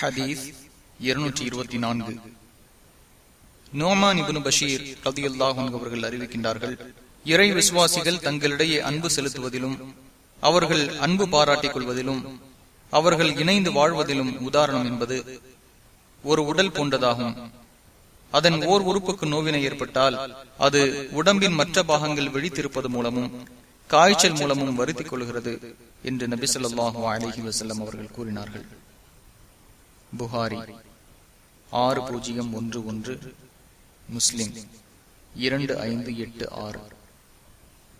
ஹதீஸ் இருநூற்றி இருபத்தி நான்கு. நோமான் இபுனு பஷீர் ரதியுல்லாஹன் அவர்கள் அறிவிக்கின்றார்கள் இறை விசுவாசிகள் தங்களிடையே அன்பு செலுத்துவதிலும் அவர்கள் அன்பு பாராட்டிக் கொள்வதிலும் அவர்கள் இணைந்து வாழ்வதிலும் உதாரணம் என்பது ஒரு உடல் போன்றதாகும். அதன் ஓர் உறுப்புக்கு நோவினை ஏற்பட்டால் அது உடம்பின் மற்ற பாகங்கள் விழித்திருப்பது மூலமும் காய்ச்சல் மூலமும் வருத்திக் கொள்கிறது என்று நபி சொல்லாஹு அலஹி வசல்லம் அவர்கள் கூறினார்கள். புகாரி. ஆறு பூஜ்ஜியம் ஒன்று ஒன்று. முஸ்லிம். இரண்டு ஐந்து எட்டு ஆறு.